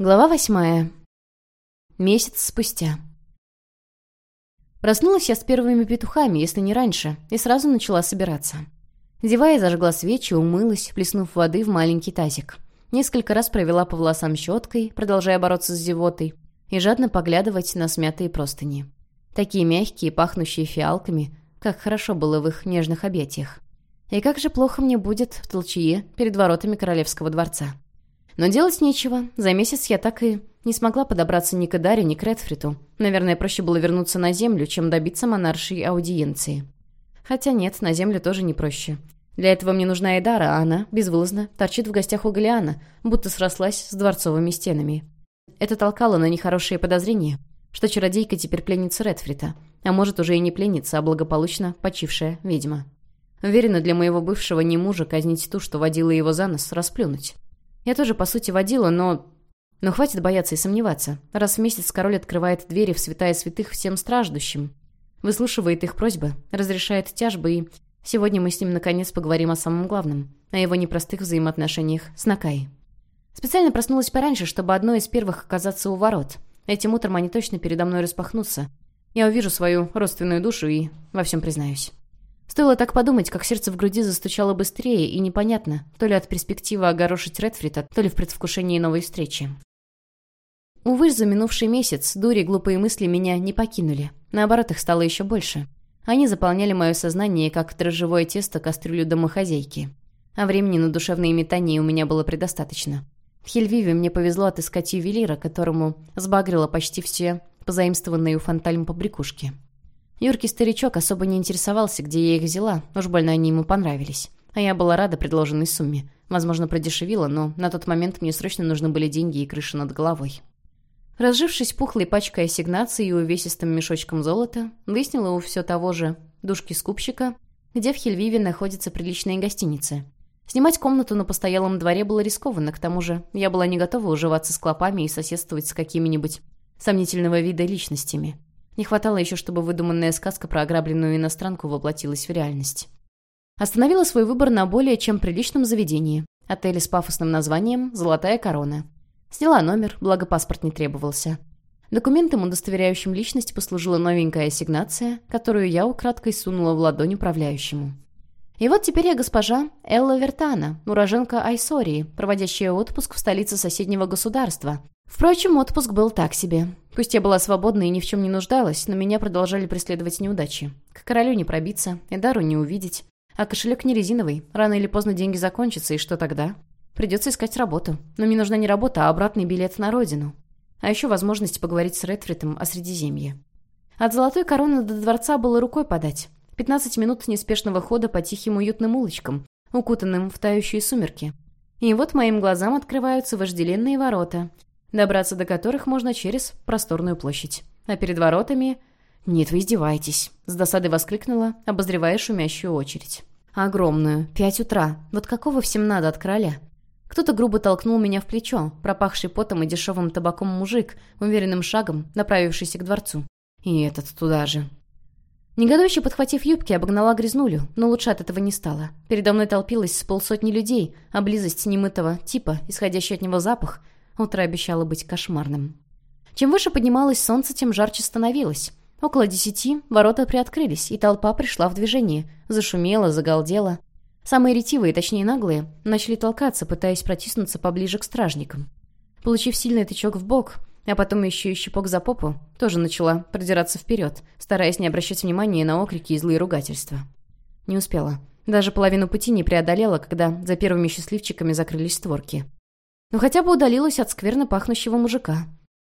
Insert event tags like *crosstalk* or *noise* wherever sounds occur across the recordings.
Глава восьмая. Месяц спустя. Проснулась я с первыми петухами, если не раньше, и сразу начала собираться. Зевая, зажгла свечи, умылась, плеснув воды в маленький тазик. Несколько раз провела по волосам щеткой, продолжая бороться с зевотой, и жадно поглядывать на смятые простыни. Такие мягкие, пахнущие фиалками, как хорошо было в их нежных объятиях. И как же плохо мне будет в толчье перед воротами королевского дворца. Но делать нечего. За месяц я так и не смогла подобраться ни к Эдаре, ни к Редфриту. Наверное, проще было вернуться на землю, чем добиться монаршей аудиенции. Хотя нет, на землю тоже не проще. Для этого мне нужна Эдара, а она, безвылазно, торчит в гостях у Галиана, будто срослась с дворцовыми стенами. Это толкало на нехорошие подозрения, что чародейка теперь пленница Редфрита, а может уже и не пленница, а благополучно почившая ведьма. Уверена, для моего бывшего не мужа казнить ту, что водила его за нос, расплюнуть. Я тоже, по сути, водила, но... Но хватит бояться и сомневаться. Раз в месяц король открывает двери в святая святых всем страждущим. Выслушивает их просьбы, разрешает тяжбы и... Сегодня мы с ним наконец поговорим о самом главном. О его непростых взаимоотношениях с Накай. Специально проснулась пораньше, чтобы одной из первых оказаться у ворот. Этим утром они точно передо мной распахнутся. Я увижу свою родственную душу и во всем признаюсь. Стоило так подумать, как сердце в груди застучало быстрее, и непонятно, то ли от перспективы огорошить Редфрита, то ли в предвкушении новой встречи. Увы, за минувший месяц дури глупые мысли меня не покинули. Наоборот, их стало еще больше. Они заполняли мое сознание, как дрожжевое тесто кастрюлю домохозяйки. А времени на душевные метания у меня было предостаточно. В Хельвиве мне повезло отыскать ювелира, которому сбагрило почти все позаимствованные у Фантальм побрякушки. Юркий старичок особо не интересовался, где я их взяла, уж больно они ему понравились. А я была рада предложенной сумме. Возможно, продешевила, но на тот момент мне срочно нужны были деньги и крыша над головой. Разжившись пухлой пачкой ассигнаций и увесистым мешочком золота, выяснила у все того же душки-скупщика, где в Хельвиве находится приличная гостиница. Снимать комнату на постоялом дворе было рискованно, к тому же я была не готова уживаться с клопами и соседствовать с какими-нибудь сомнительного вида личностями. Не хватало еще, чтобы выдуманная сказка про ограбленную иностранку воплотилась в реальность. Остановила свой выбор на более чем приличном заведении. Отеле с пафосным названием «Золотая корона». Сняла номер, благо паспорт не требовался. Документом, удостоверяющим личность, послужила новенькая ассигнация, которую я украдкой сунула в ладонь управляющему. И вот теперь я госпожа Элла Вертана, уроженка Айсории, проводящая отпуск в столице соседнего государства. Впрочем, отпуск был так себе. Пусть я была свободна и ни в чем не нуждалась, но меня продолжали преследовать неудачи. К королю не пробиться, и дару не увидеть. А кошелек не резиновый. Рано или поздно деньги закончатся, и что тогда? Придется искать работу. Но мне нужна не работа, а обратный билет на родину. А еще возможность поговорить с Редфритом о Средиземье. От золотой короны до дворца было рукой подать. 15 минут неспешного хода по тихим уютным улочкам, укутанным в тающие сумерки. И вот моим глазам открываются вожделенные ворота, добраться до которых можно через просторную площадь. А перед воротами... «Нет, вы издеваетесь», — с досадой воскликнула, обозревая шумящую очередь. «Огромную. Пять утра. Вот какого всем надо от короля?» Кто-то грубо толкнул меня в плечо, пропахший потом и дешевым табаком мужик, уверенным шагом, направившийся к дворцу. И этот туда же. Негодующе подхватив юбки, обогнала грязнулю, но лучше от этого не стало. Передо мной толпилось с полсотни людей, а близость немытого типа, исходящий от него запах, Утро обещало быть кошмарным. Чем выше поднималось солнце, тем жарче становилось. Около десяти ворота приоткрылись, и толпа пришла в движение. Зашумела, загалдела. Самые ретивые, точнее наглые, начали толкаться, пытаясь протиснуться поближе к стражникам. Получив сильный тычок в бок, а потом еще и щепок за попу, тоже начала продираться вперед, стараясь не обращать внимания на окрики и злые ругательства. Не успела. Даже половину пути не преодолела, когда за первыми счастливчиками закрылись створки но хотя бы удалилась от скверно пахнущего мужика.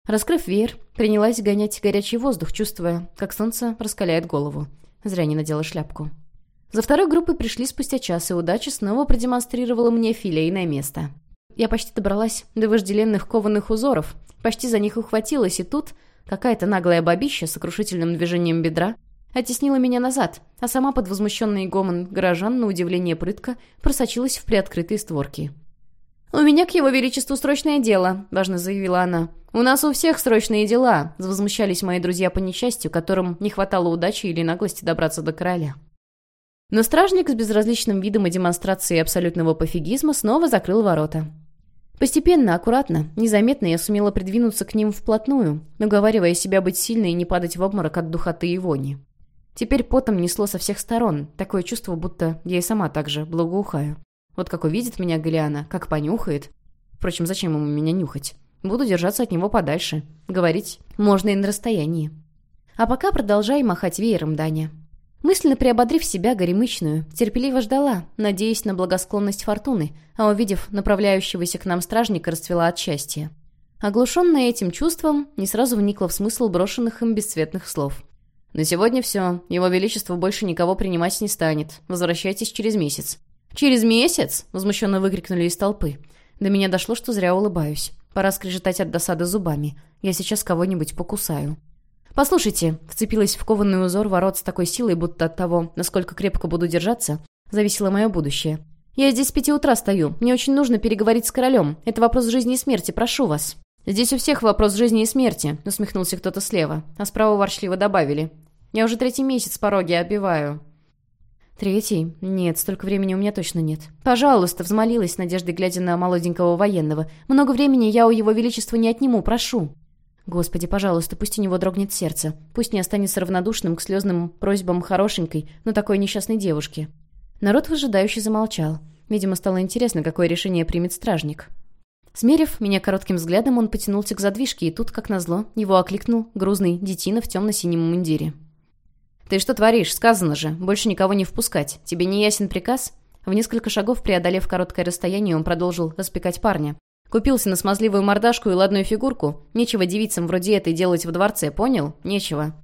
Раскрыв веер, принялась гонять горячий воздух, чувствуя, как солнце раскаляет голову. Зря не надела шляпку. За второй группой пришли спустя час, и удача снова продемонстрировала мне филейное место. Я почти добралась до вожделенных кованых узоров, почти за них ухватилась, и тут какая-то наглая бабища с сокрушительным движением бедра оттеснила меня назад, а сама под возмущенный гомон горожан, на удивление прытко, просочилась в приоткрытые створки. «У меня к его величеству срочное дело», — важно заявила она. «У нас у всех срочные дела», — возмущались мои друзья по несчастью, которым не хватало удачи или наглости добраться до короля. Но стражник с безразличным видом и демонстрацией абсолютного пофигизма снова закрыл ворота. Постепенно, аккуратно, незаметно я сумела придвинуться к ним вплотную, уговаривая себя быть сильной и не падать в обморок от духоты и вони. Теперь потом несло со всех сторон, такое чувство, будто я и сама так же благоухаю. Вот как увидит меня Галиана, как понюхает. Впрочем, зачем ему меня нюхать? Буду держаться от него подальше. Говорить можно и на расстоянии. А пока продолжай махать веером, Даня. Мысленно приободрив себя горемычную, терпеливо ждала, надеясь на благосклонность фортуны, а увидев направляющегося к нам стражника, расцвела от счастья. Оглушенная этим чувством, не сразу вникла в смысл брошенных им бесцветных слов. «На сегодня все. Его Величество больше никого принимать не станет. Возвращайтесь через месяц». «Через месяц?» — возмущенно выкрикнули из толпы. До меня дошло, что зря улыбаюсь. Пора скрежетать от досады зубами. Я сейчас кого-нибудь покусаю. «Послушайте», — вцепилась в кованный узор ворот с такой силой, будто от того, насколько крепко буду держаться, зависело мое будущее. «Я здесь с пяти утра стою. Мне очень нужно переговорить с королем. Это вопрос жизни и смерти. Прошу вас». «Здесь у всех вопрос жизни и смерти», — усмехнулся кто-то слева, а справа ворчливо добавили. «Я уже третий месяц пороги обиваю». «Третий? Нет, столько времени у меня точно нет». «Пожалуйста», — взмолилась, надеждой глядя на молоденького военного. «Много времени я у его величества не отниму, прошу». Господи, пожалуйста, пусть у него дрогнет сердце. Пусть не останется равнодушным к слезным просьбам хорошенькой, но такой несчастной девушки. Народ выжидающе замолчал. Видимо, стало интересно, какое решение примет стражник. Смерив меня коротким взглядом, он потянулся к задвижке, и тут, как назло, его окликнул грузный детина в темно-синем мундире. «Ты что творишь? Сказано же. Больше никого не впускать. Тебе не ясен приказ?» В несколько шагов, преодолев короткое расстояние, он продолжил распекать парня. Купился на смазливую мордашку и ладную фигурку. Нечего девицам вроде этой делать в дворце, понял? Нечего.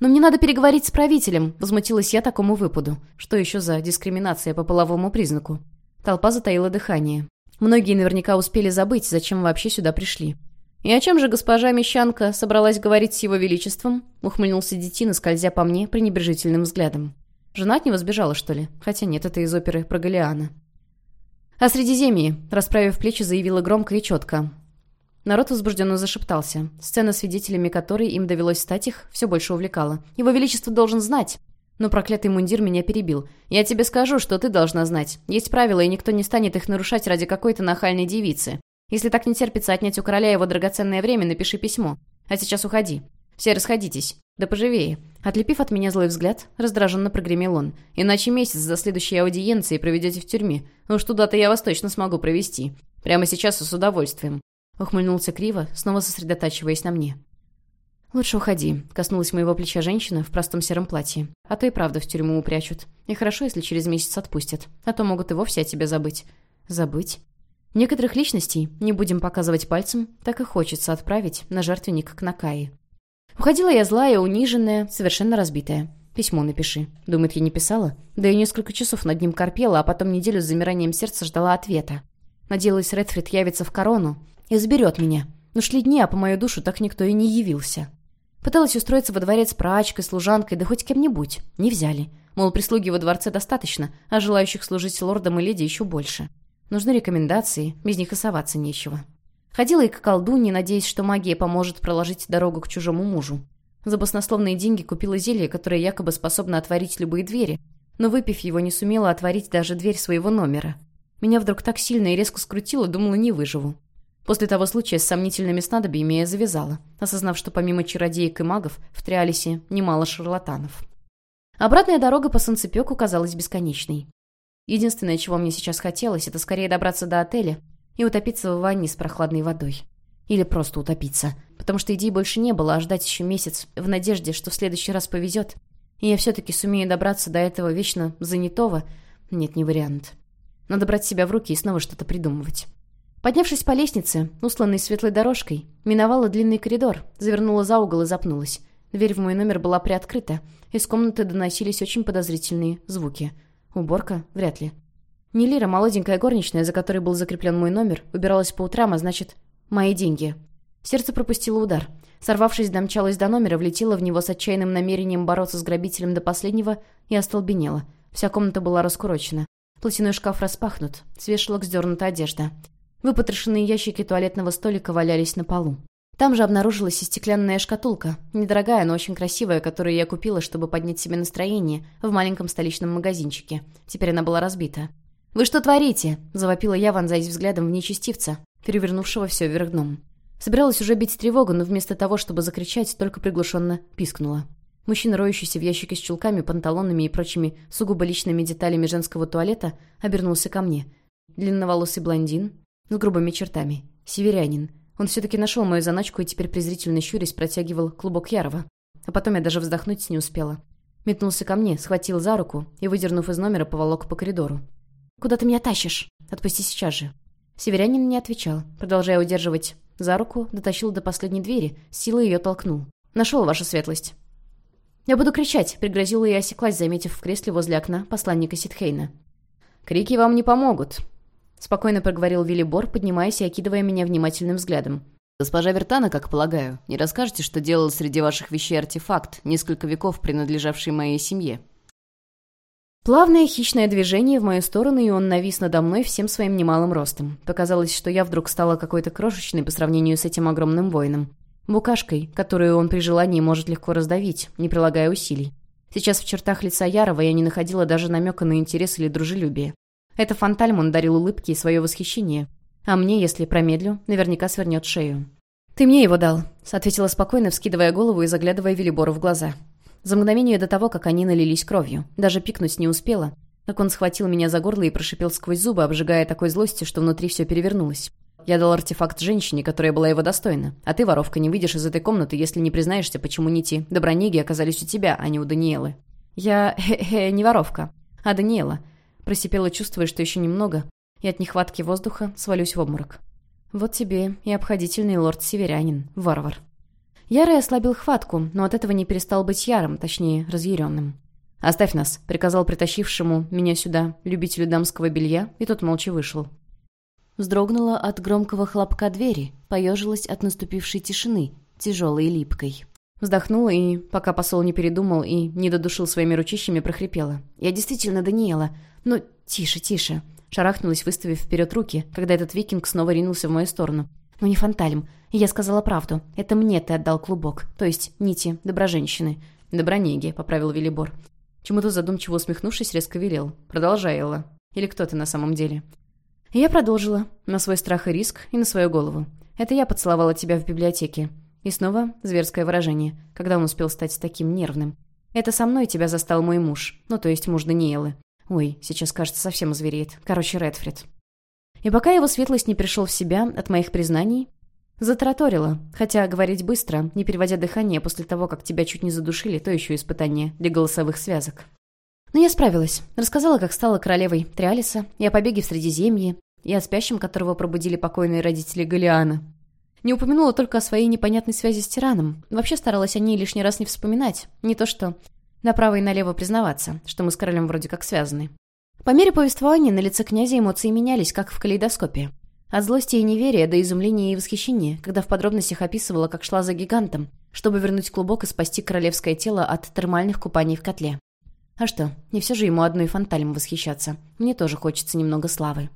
«Но мне надо переговорить с правителем», — возмутилась я такому выпаду. Что еще за дискриминация по половому признаку? Толпа затаила дыхание. Многие наверняка успели забыть, зачем вообще сюда пришли. «И о чем же госпожа Мещанка собралась говорить с его величеством?» — ухмыльнулся детина, скользя по мне пренебрежительным взглядом. «Жена от него сбежала, что ли? Хотя нет, это из оперы про Галиана». «О Средиземье», — расправив плечи, заявила громко и четко. Народ возбужденно зашептался. Сцена, свидетелями которой им довелось стать их, все больше увлекала. «Его Величество должен знать!» Но проклятый мундир меня перебил. «Я тебе скажу, что ты должна знать. Есть правила, и никто не станет их нарушать ради какой-то нахальной девицы. Если так не терпится отнять у короля его драгоценное время, напиши письмо. А сейчас уходи. Все расходитесь. Да поживее». Отлепив от меня злой взгляд, раздраженно прогремел он. «Иначе месяц до следующей аудиенции проведете в тюрьме. Уж туда-то я вас точно смогу провести. Прямо сейчас и с удовольствием». Ухмыльнулся криво, снова сосредотачиваясь на мне. «Лучше уходи», — коснулась моего плеча женщина в простом сером платье. «А то и правда в тюрьму упрячут. И хорошо, если через месяц отпустят. А то могут и вовсе о тебе забыть». «Забыть?» Некоторых личностей, не будем показывать пальцем, так и хочется отправить на жертвенник к Накае. Уходила я злая, униженная, совершенно разбитая. «Письмо напиши». Думает, я не писала? Да и несколько часов над ним корпела, а потом неделю с замиранием сердца ждала ответа. Надеялась, Редфрид явится в корону и заберет меня. Но шли дни, а по мою душу так никто и не явился. Пыталась устроиться во дворец прачкой, служанкой, да хоть кем-нибудь. Не взяли. Мол, прислуги во дворце достаточно, а желающих служить лордам и леди еще больше. Нужны рекомендации, без них и соваться нечего. Ходила и к колдуне, надеясь, что магия поможет проложить дорогу к чужому мужу. За баснословные деньги купила зелье, которое якобы способно отворить любые двери, но выпив его, не сумела отворить даже дверь своего номера. Меня вдруг так сильно и резко скрутило, думала, не выживу. После того случая с сомнительными снадобьями я завязала, осознав, что помимо чародеек и магов в Триалисе немало шарлатанов. Обратная дорога по Санцепёку казалась бесконечной. Единственное, чего мне сейчас хотелось, это скорее добраться до отеля и утопиться в ванне с прохладной водой. Или просто утопиться. Потому что идей больше не было, а ждать еще месяц в надежде, что в следующий раз повезет. И я все-таки сумею добраться до этого вечно занятого. Нет, не вариант. Надо брать себя в руки и снова что-то придумывать. Поднявшись по лестнице, усланной светлой дорожкой, миновала длинный коридор, завернула за угол и запнулась. Дверь в мой номер была приоткрыта. Из комнаты доносились очень подозрительные звуки. Уборка? Вряд ли. Нелира, молоденькая горничная, за которой был закреплен мой номер, убиралась по утрам, а значит, мои деньги. Сердце пропустило удар. Сорвавшись, домчалась до номера, влетела в него с отчаянным намерением бороться с грабителем до последнего и остолбенела. Вся комната была раскурочена. Платяной шкаф распахнут, с вешалок сдернута одежда. Выпотрошенные ящики туалетного столика валялись на полу. Там же обнаружилась и стеклянная шкатулка, недорогая, но очень красивая, которую я купила, чтобы поднять себе настроение, в маленьком столичном магазинчике. Теперь она была разбита. «Вы что творите?» – завопила я, вонзаясь взглядом в нечестивца, перевернувшего все вверх дном. Собиралась уже бить тревогу, но вместо того, чтобы закричать, только приглушенно пискнула. Мужчина, роющийся в ящике с чулками, панталонами и прочими сугубо личными деталями женского туалета, обернулся ко мне. Длинноволосый блондин, с грубыми чертами. Северянин. Он все-таки нашел мою заначку и теперь презрительно щурясь протягивал клубок Ярова. А потом я даже вздохнуть не успела. Метнулся ко мне, схватил за руку и, выдернув из номера, поволок по коридору. «Куда ты меня тащишь? Отпусти сейчас же». Северянин не отвечал, продолжая удерживать за руку, дотащил до последней двери, силой ее толкнул. «Нашел ваша светлость». «Я буду кричать», — пригрозила и осеклась, заметив в кресле возле окна посланника Ситхейна. «Крики вам не помогут», — спокойно проговорил Виллибор, поднимаясь и окидывая меня внимательным взглядом. «Госпожа Вертана, как полагаю, не расскажете, что делал среди ваших вещей артефакт, несколько веков принадлежавший моей семье?» Плавное хищное движение в мою сторону, и он навис надо мной всем своим немалым ростом. Показалось, что я вдруг стала какой-то крошечной по сравнению с этим огромным воином. Букашкой, которую он при желании может легко раздавить, не прилагая усилий. Сейчас в чертах лица Ярова я не находила даже намека на интерес или дружелюбие. Это Фантальмон дарил улыбки и свое восхищение. А мне, если промедлю, наверняка свернет шею. «Ты мне его дал», — ответила спокойно, вскидывая голову и заглядывая Велибору в глаза. За мгновение до того, как они налились кровью. Даже пикнуть не успела, как он схватил меня за горло и прошипел сквозь зубы, обжигая такой злостью, что внутри все перевернулось. Я дал артефакт женщине, которая была его достойна. А ты, воровка, не выйдешь из этой комнаты, если не признаешься, почему Нити Добронеги оказались у тебя, а не у Даниэлы. Я, хе-хе, *laughs* не воровка, а Даниэла. Просипела, чувствуя, что еще немного, и от нехватки воздуха свалюсь в обморок. Вот тебе и обходительный лорд-северянин, варвар. Ярый ослабил хватку, но от этого не перестал быть ярым, точнее, разъяренным. «Оставь нас», — приказал притащившему меня сюда любителю дамского белья, и тот молча вышел. Вздрогнула от громкого хлопка двери, поежилась от наступившей тишины, тяжелой и липкой. Вздохнула и, пока посол не передумал и не додушил своими ручищами, прохрипела. «Я действительно Даниэла. Ну, тише, тише». Шарахнулась, выставив вперед руки, когда этот викинг снова ринулся в мою сторону. «Ну не фанталим. Я сказала правду. Это мне ты отдал клубок. То есть нити доброженщины». «Добронеги», — поправил Велибор. Чему-то задумчиво усмехнувшись, резко велел. «Продолжай, Элла. Или кто ты на самом деле?» я продолжила, на свой страх и риск и на свою голову. Это я поцеловала тебя в библиотеке. И снова зверское выражение, когда он успел стать таким нервным. Это со мной тебя застал мой муж, ну то есть муж Даниэлы. Ой, сейчас, кажется, совсем озвереет. Короче, Редфрид. И пока его светлость не пришел в себя от моих признаний, затараторила, хотя говорить быстро, не переводя дыхание после того, как тебя чуть не задушили, то еще испытание для голосовых связок. Но я справилась. Рассказала, как стала королевой Триалиса, и о побеге в Средиземье, и о спящем, которого пробудили покойные родители Галиана. Не упомянула только о своей непонятной связи с тираном. Вообще старалась о ней лишний раз не вспоминать. Не то что направо и налево признаваться, что мы с королем вроде как связаны. По мере повествования на лице князя эмоции менялись, как в калейдоскопе. От злости и неверия до изумления и восхищения, когда в подробностях описывала, как шла за гигантом, чтобы вернуть клубок и спасти королевское тело от термальных купаний в котле. А что, не все же ему одной фанталем восхищаться. Мне тоже хочется немного славы.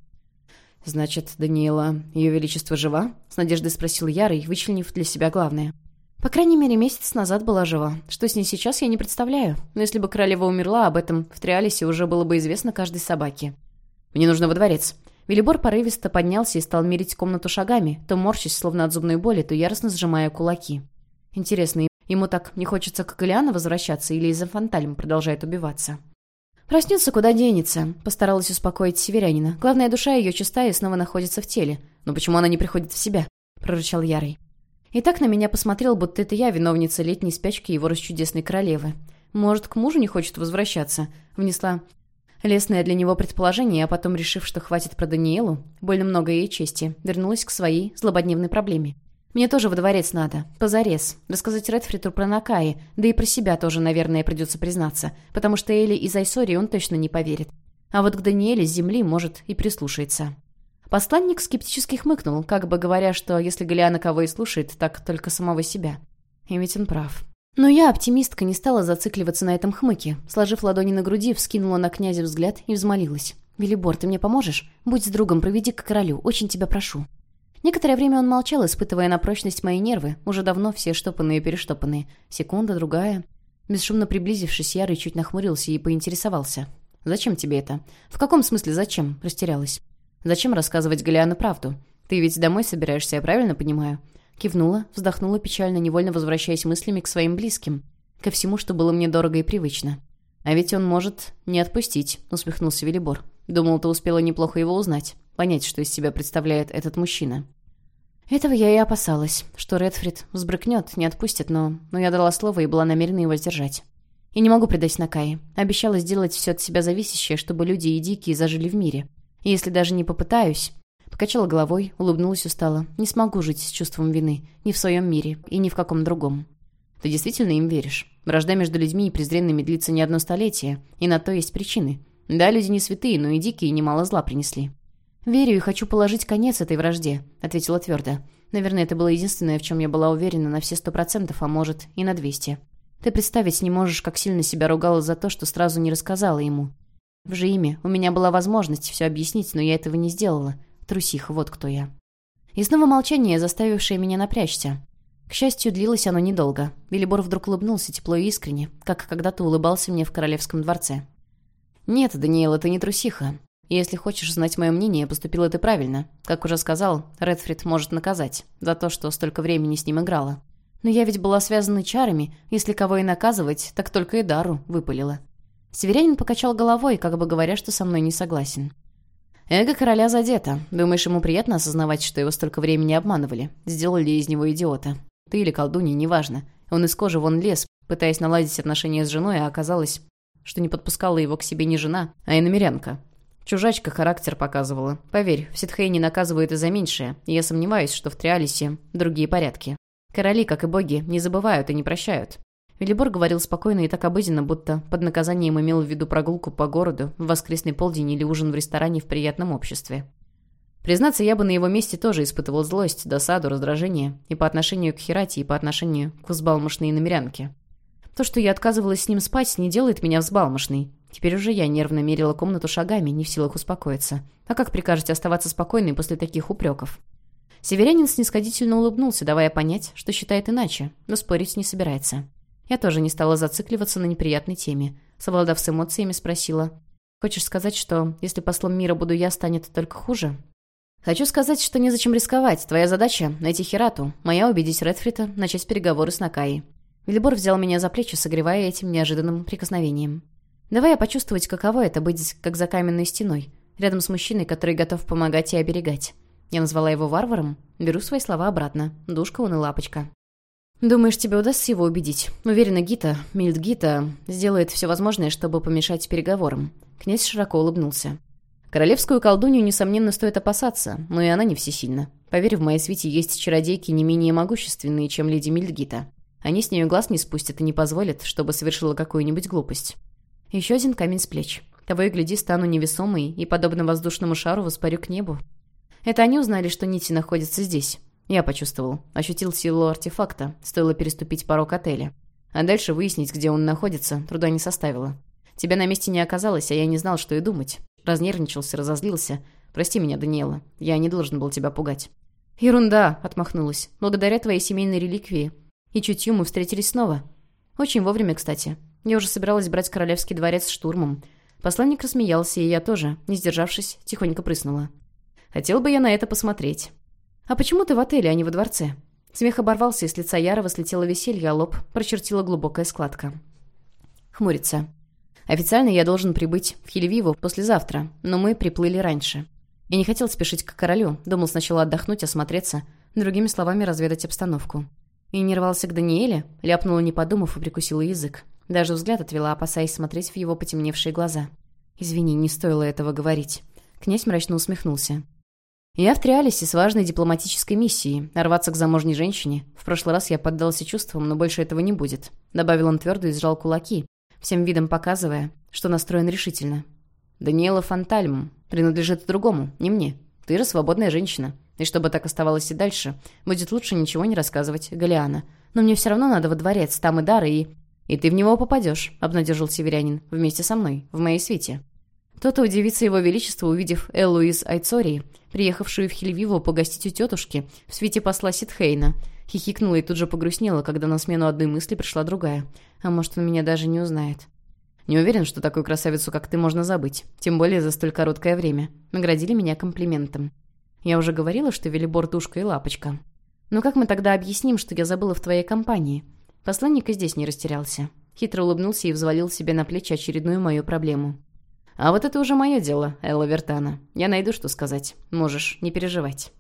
«Значит, Даниэла, ее величество жива?» — с надеждой спросил Ярый, вычленив для себя главное. «По крайней мере, месяц назад была жива. Что с ней сейчас, я не представляю. Но если бы королева умерла, об этом в Триалисе уже было бы известно каждой собаке. Мне нужно во дворец». Велибор порывисто поднялся и стал мерить комнату шагами, то морщась, словно от зубной боли, то яростно сжимая кулаки. Интересно, ему так не хочется к Галиану возвращаться или из-за фантальм продолжает убиваться? «Проснется, куда денется», — постаралась успокоить северянина. «Главная душа ее чистая и снова находится в теле. Но почему она не приходит в себя?» — прорычал Ярый. И так на меня посмотрел, будто это я виновница летней спячки его расчудесной королевы. Может, к мужу не хочет возвращаться? Внесла лесное для него предположение, а потом, решив, что хватит про Даниэлу, больно много ей чести, вернулась к своей злободневной проблеме. Мне тоже во дворец надо. Позарез. Рассказать Редфриту про Накаи, да и про себя тоже, наверное, придется признаться, потому что Элли из Айсори он точно не поверит. А вот к Даниэле с земли, может, и прислушается. Посланник скептически хмыкнул, как бы говоря, что если Галиана кого и слушает, так только самого себя. И ведь он прав. Но я, оптимистка, не стала зацикливаться на этом хмыке. Сложив ладони на груди, вскинула на князя взгляд и взмолилась. «Велибор, ты мне поможешь? Будь с другом, проведи к королю. Очень тебя прошу». Некоторое время он молчал, испытывая на прочность мои нервы, уже давно все штопанные и перештопанные. Секунда, другая. Бесшумно приблизившись, Ярый чуть нахмурился и поинтересовался. «Зачем тебе это?» «В каком смысле зачем?» — растерялась. «Зачем рассказывать Галиану правду? Ты ведь домой собираешься, я правильно понимаю?» Кивнула, вздохнула печально, невольно возвращаясь мыслями к своим близким. Ко всему, что было мне дорого и привычно. «А ведь он может не отпустить», — усмехнулся Велибор. «Думал, ты успела неплохо его узнать, понять, что из себя представляет этот мужчина». Этого я и опасалась, что Редфрид взбрыкнет, не отпустит, но... Но я дала слово и была намерена его сдержать. И не могу предать Накаи. Обещала сделать все от себя зависящее, чтобы люди и дикие зажили в мире. И если даже не попытаюсь... Покачала головой, улыбнулась устало. Не смогу жить с чувством вины. Ни в своем мире и ни в каком другом. Ты действительно им веришь? Вражда между людьми и презренными длится не одно столетие, и на то есть причины. Да, люди не святые, но и дикие немало зла принесли. «Верю и хочу положить конец этой вражде», — ответила твердо. Наверное, это было единственное, в чем я была уверена на все сто процентов, а может, и на двести. Ты представить не можешь, как сильно себя ругала за то, что сразу не рассказала ему. В же имя у меня была возможность все объяснить, но я этого не сделала. Трусиха, вот кто я. И снова молчание, заставившее меня напрячься. К счастью, длилось оно недолго. Велибор вдруг улыбнулся тепло и искренне, как когда-то улыбался мне в королевском дворце. «Нет, Даниэла, ты не трусиха. Если хочешь знать мое мнение, поступила ты правильно. Как уже сказал, Редфрид может наказать за то, что столько времени с ним играла. Но я ведь была связана чарами, если кого и наказывать, так только и Дару выпалила. Северянин покачал головой, как бы говоря, что со мной не согласен. Эго короля задето. Думаешь, ему приятно осознавать, что его столько времени обманывали? Сделали из него идиота. Ты или колдунья, неважно. Он из кожи вон лез, пытаясь наладить отношения с женой, а оказалось, что не подпускала его к себе не жена, а иномерянка. Чужачка характер показывала. Поверь, в Ситхейне наказывают и за меньшее, и я сомневаюсь, что в Триалисе другие порядки. Короли, как и боги, не забывают и не прощают. Велибор говорил спокойно и так обыденно, будто под наказанием имел в виду прогулку по городу в воскресный полдень или ужин в ресторане в приятном обществе. Признаться, я бы на его месте тоже испытывал злость, досаду, раздражение и по отношению к Хирате, и по отношению к взбалмошной намерянке. То, что я отказывалась с ним спать, не делает меня взбалмошной. Теперь уже я нервно мерила комнату шагами, не в силах успокоиться. А как прикажете оставаться спокойной после таких упреков? Северянин снисходительно улыбнулся, давая понять, что считает иначе, но спорить не собирается. Я тоже не стала зацикливаться на неприятной теме. Совладав с эмоциями, спросила. «Хочешь сказать, что, если послом мира буду я, станет только хуже?» «Хочу сказать, что незачем рисковать. Твоя задача — найти Херату. Моя — убедить Редфрита начать переговоры с Накаей». Вильбор взял меня за плечи, согревая этим неожиданным прикосновением. Давай я почувствовать, каково это быть как за каменной стеной, рядом с мужчиной, который готов помогать и оберегать. Я назвала его варваром. Беру свои слова обратно. Душка он и лапочка. «Думаешь, тебе удастся его убедить?» Уверена, Гита, Мильд Гита, сделает все возможное, чтобы помешать переговорам. Князь широко улыбнулся. Королевскую колдунью, несомненно, стоит опасаться, но и она не всесильна. Поверь, в моей свите есть чародейки не менее могущественные, чем леди Мильдгита. Они с нее глаз не спустят и не позволят, чтобы совершила какую-нибудь глупость. Еще один камень с плеч. Того и гляди, стану невесомой и, подобно воздушному шару, воспарю к небу. Это они узнали, что нити находятся здесь. Я почувствовал. Ощутил силу артефакта. Стоило переступить порог отеля. А дальше выяснить, где он находится, труда не составило. Тебя на месте не оказалось, а я не знал, что и думать. Разнервничался, разозлился. Прости меня, Даниэла. Я не должен был тебя пугать. «Ерунда!» — отмахнулась. «Благодаря твоей семейной реликвии. И чутью мы встретились снова. Очень вовремя, кстати. Я уже собиралась брать королевский дворец штурмом. Посланник рассмеялся, и я тоже, не сдержавшись, тихонько прыснула. Хотел бы я на это посмотреть. «А почему ты в отеле, а не во дворце?» Смех оборвался, и с лица Ярова слетело веселье, а лоб прочертила глубокая складка. Хмурится. «Официально я должен прибыть в Хельвиву послезавтра, но мы приплыли раньше. Я не хотел спешить к королю, думал сначала отдохнуть, осмотреться, другими словами разведать обстановку. И не рвался к Даниэле, ляпнула не подумав и прикусила язык. Даже взгляд отвела, опасаясь смотреть в его потемневшие глаза. «Извини, не стоило этого говорить». Князь мрачно усмехнулся. «Я в Триалисе с важной дипломатической миссией. Рваться к замужней женщине. В прошлый раз я поддался чувствам, но больше этого не будет». Добавил он твердо и сжал кулаки, всем видом показывая, что настроен решительно. «Даниэла Фантальм принадлежит другому, не мне. Ты же свободная женщина. И чтобы так оставалось и дальше, будет лучше ничего не рассказывать, Галиана. Но мне все равно надо во дворец, там и дары, и...» «И ты в него попадешь», — обнадежил северянин, — «вместе со мной, в моей свите». То-то удивится его величество, увидев Эллу из Айцории, приехавшую в Хельвиву погостить у тетушки в свете посла Ситхейна. Хихикнула и тут же погрустнела, когда на смену одной мысли пришла другая. А может, он меня даже не узнает. Не уверен, что такую красавицу, как ты, можно забыть. Тем более за столь короткое время. Наградили меня комплиментом. Я уже говорила, что Велибор душка и лапочка. Но как мы тогда объясним, что я забыла в твоей компании? Посланник и здесь не растерялся. Хитро улыбнулся и взвалил себе на плечи очередную мою проблему. «А вот это уже мое дело, Элла Вертана. Я найду, что сказать. Можешь не переживать».